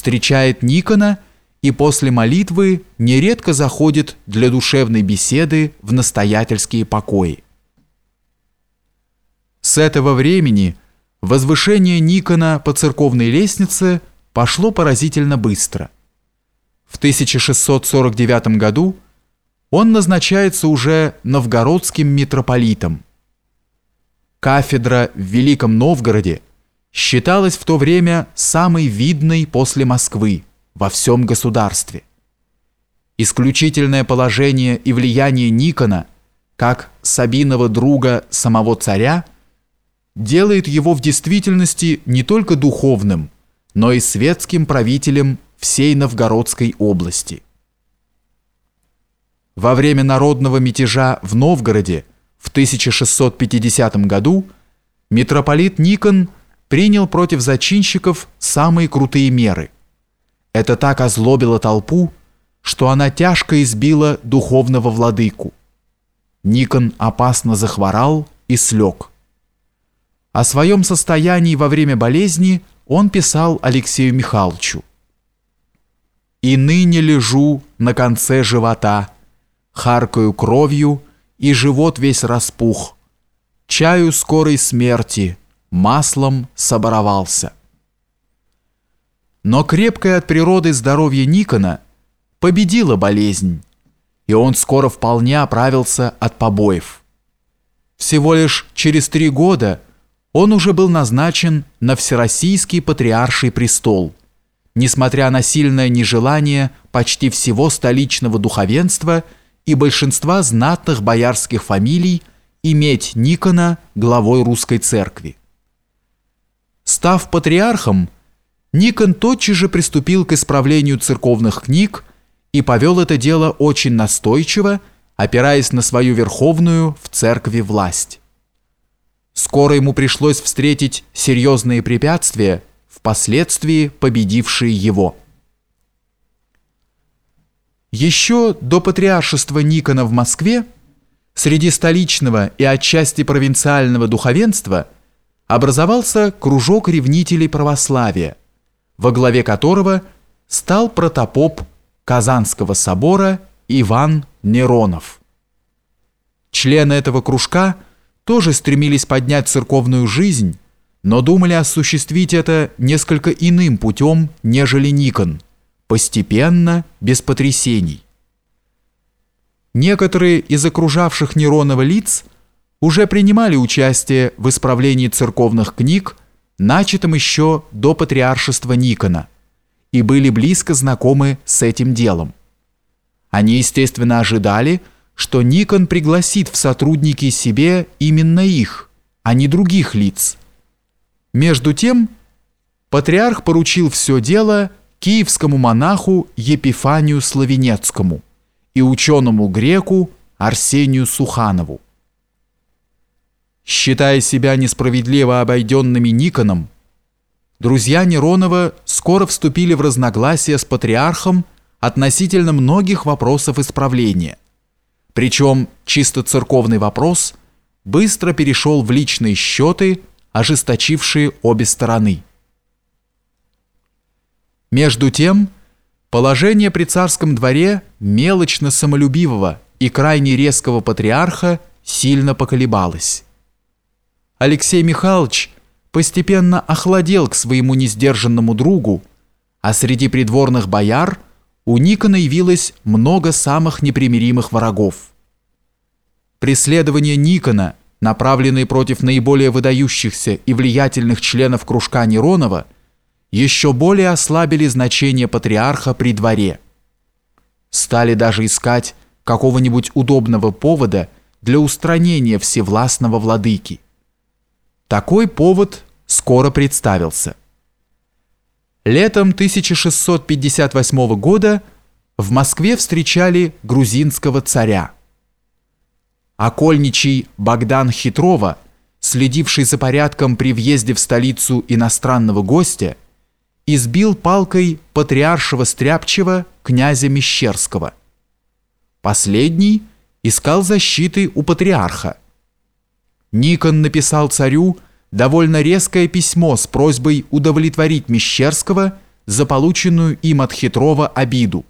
встречает Никона и после молитвы нередко заходит для душевной беседы в настоятельские покои. С этого времени возвышение Никона по церковной лестнице пошло поразительно быстро. В 1649 году он назначается уже новгородским митрополитом. Кафедра в Великом Новгороде считалась в то время самой видной после Москвы во всем государстве. Исключительное положение и влияние Никона, как Сабиного друга самого царя, делает его в действительности не только духовным, но и светским правителем всей Новгородской области. Во время народного мятежа в Новгороде в 1650 году митрополит Никон принял против зачинщиков самые крутые меры. Это так озлобило толпу, что она тяжко избила духовного владыку. Никон опасно захворал и слег. О своем состоянии во время болезни он писал Алексею Михайловичу. «И ныне лежу на конце живота, харкаю кровью, и живот весь распух. Чаю скорой смерти, маслом соборовался». Но крепкое от природы здоровье Никона победило болезнь, и он скоро вполне оправился от побоев. Всего лишь через три года – он уже был назначен на Всероссийский Патриарший престол, несмотря на сильное нежелание почти всего столичного духовенства и большинства знатных боярских фамилий иметь Никона главой русской церкви. Став патриархом, Никон тотчас же приступил к исправлению церковных книг и повел это дело очень настойчиво, опираясь на свою верховную в церкви власть. Скоро ему пришлось встретить серьезные препятствия, впоследствии победившие его. Еще до патриаршества Никона в Москве среди столичного и отчасти провинциального духовенства образовался кружок ревнителей православия, во главе которого стал протопоп Казанского собора Иван Неронов. Члены этого кружка – тоже стремились поднять церковную жизнь, но думали осуществить это несколько иным путем, нежели Никон, постепенно, без потрясений. Некоторые из окружавших Неронова лиц уже принимали участие в исправлении церковных книг, начатом еще до патриаршества Никона, и были близко знакомы с этим делом. Они, естественно, ожидали, что Никон пригласит в сотрудники себе именно их, а не других лиц. Между тем, патриарх поручил все дело киевскому монаху Епифанию Славенецкому и ученому-греку Арсению Суханову. Считая себя несправедливо обойденными Никоном, друзья Неронова скоро вступили в разногласия с патриархом относительно многих вопросов исправления – причем чисто церковный вопрос быстро перешел в личные счеты, ожесточившие обе стороны. Между тем, положение при царском дворе мелочно самолюбивого и крайне резкого патриарха сильно поколебалось. Алексей Михайлович постепенно охладел к своему несдержанному другу, а среди придворных бояр – у Никона явилось много самых непримиримых врагов. Преследования Никона, направленные против наиболее выдающихся и влиятельных членов кружка Неронова, еще более ослабили значение патриарха при дворе. Стали даже искать какого-нибудь удобного повода для устранения всевластного владыки. Такой повод скоро представился. Летом 1658 года в Москве встречали грузинского царя. Окольничий Богдан Хитрова, следивший за порядком при въезде в столицу иностранного гостя, избил палкой патриаршего Стряпчева князя Мещерского. Последний искал защиты у патриарха. Никон написал царю довольно резкое письмо с просьбой удовлетворить Мещерского за полученную им от хитрого обиду.